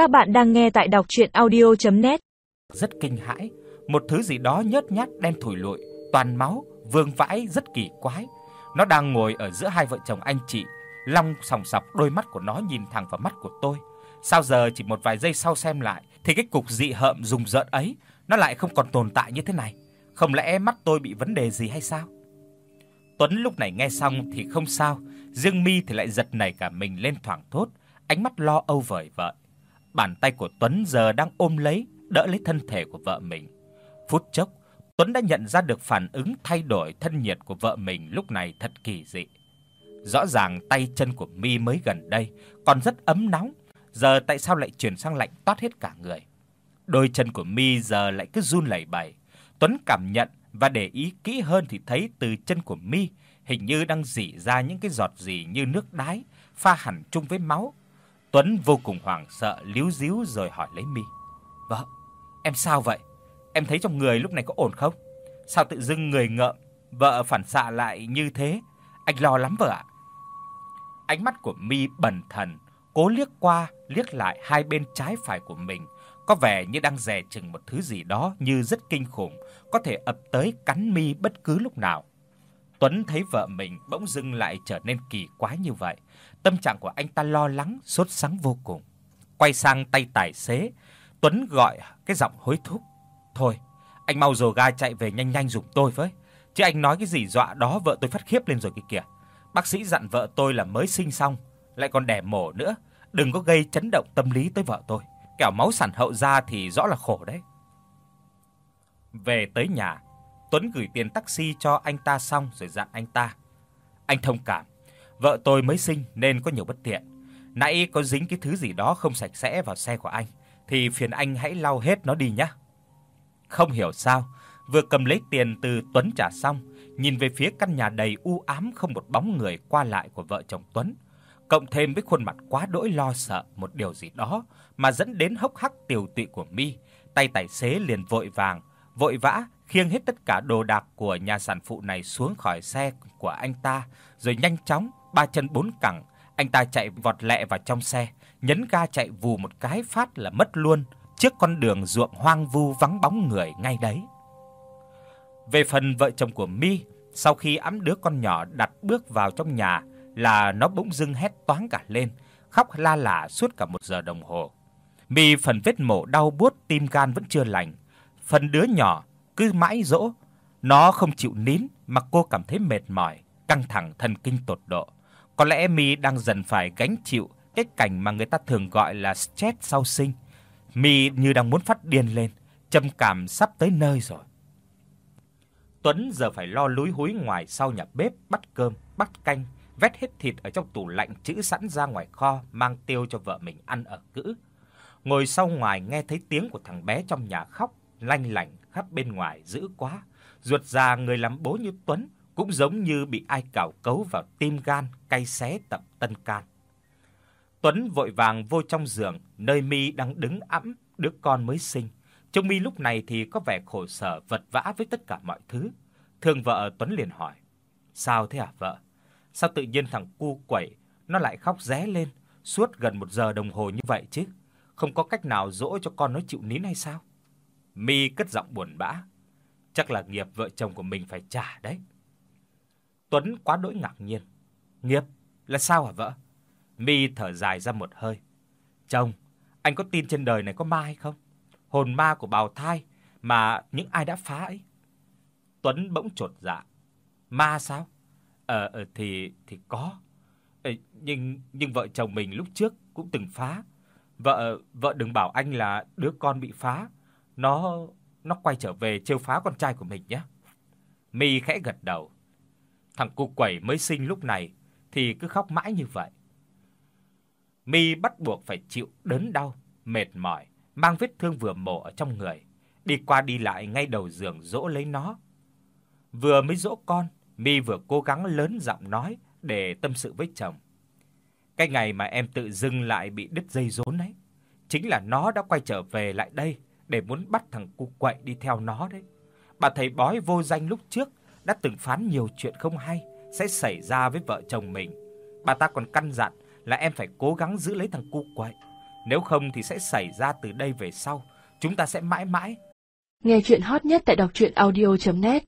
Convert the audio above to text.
Các bạn đang nghe tại đọc audio net Rất kinh hãi, một thứ gì đó nhớt nhát đen thủi lụi, toàn máu, vương vãi rất kỳ quái. Nó đang ngồi ở giữa hai vợ chồng anh chị, long sòng sọc đôi mắt của nó nhìn thẳng vào mắt của tôi. Sao giờ chỉ một vài giây sau xem lại thì cái cục dị hợm rùng rợn ấy nó lại không còn tồn tại như thế này. Không lẽ mắt tôi bị vấn đề gì hay sao? Tuấn lúc này nghe xong thì không sao, riêng Mi thì lại giật nảy cả mình lên thoảng thốt, ánh mắt lo âu vời vợi. Bàn tay của Tuấn giờ đang ôm lấy, đỡ lấy thân thể của vợ mình. Phút chốc, Tuấn đã nhận ra được phản ứng thay đổi thân nhiệt của vợ mình lúc này thật kỳ dị. Rõ ràng tay chân của Mi mới gần đây còn rất ấm nóng, giờ tại sao lại chuyển sang lạnh toát hết cả người? Đôi chân của Mi giờ lại cứ run lẩy bẩy. Tuấn cảm nhận và để ý kỹ hơn thì thấy từ chân của Mi hình như đang rỉ ra những cái giọt gì như nước đái pha hẳn chung với máu. Tuấn vô cùng hoảng sợ, líu díu rồi hỏi lấy Mi: "Vợ, em sao vậy? Em thấy trong người lúc này có ổn không? Sao tự dưng người ngợm, vợ phản xạ lại như thế? Anh lo lắm vợ ạ." Ánh mắt của Mi bần thần, cố liếc qua, liếc lại hai bên trái phải của mình, có vẻ như đang dè chừng một thứ gì đó như rất kinh khủng, có thể ập tới cắn Mi bất cứ lúc nào. Tuấn thấy vợ mình bỗng dưng lại trở nên kỳ quái như vậy, tâm trạng của anh ta lo lắng, sốt sắng vô cùng. Quay sang tay tài xế, Tuấn gọi cái giọng hối thúc, "Thôi, anh mau dồ ga chạy về nhanh nhanh giùm tôi với, chứ anh nói cái gì dọa đó vợ tôi phát khiếp lên rồi kìa kìa. Bác sĩ dặn vợ tôi là mới sinh xong, lại còn đẻ mổ nữa, đừng có gây chấn động tâm lý tới vợ tôi, kẻo máu sản hậu ra thì rõ là khổ đấy." Về tới nhà, Tuấn gửi tiền taxi cho anh ta xong rồi dặn anh ta: "Anh thông cảm, vợ tôi mới sinh nên có nhiều bất tiện. Nãy có dính cái thứ gì đó không sạch sẽ vào xe của anh thì phiền anh hãy lau hết nó đi nhé." Không hiểu sao, vừa cầm lấy tiền từ Tuấn trả xong, nhìn về phía căn nhà đầy u ám không một bóng người qua lại của vợ chồng Tuấn, cộng thêm với khuôn mặt quá đỗi lo sợ một điều gì đó mà dẫn đến hốc hác tiều tụy của Mi, tay tài xế liền vội vàng, vội vã khiêng hết tất cả đồ đạc của nhà sản phụ này xuống khỏi xe của anh ta, rồi nhanh chóng ba chân bốn cẳng, anh ta chạy vọt lẹ vào trong xe, nhấn ga chạy vù một cái phát là mất luôn trước con đường ruộng hoang vu vắng bóng người ngay đấy. Về phần vợ chồng của Mi, sau khi ẵm đứa con nhỏ đặt bước vào trong nhà là nó bỗng dưng hét toáng cả lên, khóc la lả suốt cả một giờ đồng hồ. Mi phần vết mổ đau buốt tim gan vẫn chưa lành, phần đứa nhỏ cứ mãi dỗ, nó không chịu nín mà cô cảm thấy mệt mỏi, căng thẳng thần kinh tột độ. Có lẽ Mi đang dần phải gánh chịu cái cảnh mà người ta thường gọi là stress sau sinh. Mi như đang muốn phát điên lên, trầm cảm sắp tới nơi rồi. Tuấn giờ phải lo lúi húi ngoài sau nhà bếp bắt cơm, bắt canh, vét hết thịt ở trong tủ lạnh trữ sẵn ra ngoài kho mang tiêu cho vợ mình ăn ở cữ. Ngồi sau ngoài nghe thấy tiếng của thằng bé trong nhà khóc lanh lảnh khắp bên ngoài dữ quá. Ruột già người làm bố như Tuấn cũng giống như bị ai cào cấu vào tim gan, cay xé tập tân can. Tuấn vội vàng vô trong giường, nơi Mi đang đứng ẵm đứa con mới sinh. Trông Mi lúc này thì có vẻ khổ sở vật vã với tất cả mọi thứ. Thương vợ Tuấn liền hỏi: "Sao thế hả vợ? Sao tự nhiên thằng cu quẩy nó lại khóc ré lên suốt gần một giờ đồng hồ như vậy chứ? Không có cách nào dỗ cho con nó chịu nín hay sao?" Mi cất giọng buồn bã, chắc là nghiệp vợ chồng của mình phải trả đấy. Tuấn quá đỗi ngạc nhiên. Nghiệp là sao hả vợ? Mi thở dài ra một hơi. Chồng, anh có tin trên đời này có ma hay không? Hồn ma của bào thai mà những ai đã phá ấy. Tuấn bỗng chột dạ. Ma sao? Ờ, ờ thì thì có. Ờ, nhưng nhưng vợ chồng mình lúc trước cũng từng phá. Vợ vợ đừng bảo anh là đứa con bị phá nó nó quay trở về trêu phá con trai của mình nhé. Mi khẽ gật đầu. Thằng cu quẩy mới sinh lúc này thì cứ khóc mãi như vậy. Mi bắt buộc phải chịu đớn đau, mệt mỏi, mang vết thương vừa mổ ở trong người, đi qua đi lại ngay đầu giường dỗ lấy nó. Vừa mới dỗ con, Mi vừa cố gắng lớn giọng nói để tâm sự với chồng. Cái ngày mà em tự dưng lại bị đứt dây rốn ấy, chính là nó đã quay trở về lại đây để muốn bắt thằng cu quậy đi theo nó đấy. Bà thầy bói vô danh lúc trước đã từng phán nhiều chuyện không hay sẽ xảy ra với vợ chồng mình. Bà ta còn căn dặn là em phải cố gắng giữ lấy thằng cu quậy. nếu không thì sẽ xảy ra từ đây về sau, chúng ta sẽ mãi mãi Nghe truyện hot nhất tại doctruyenaudio.net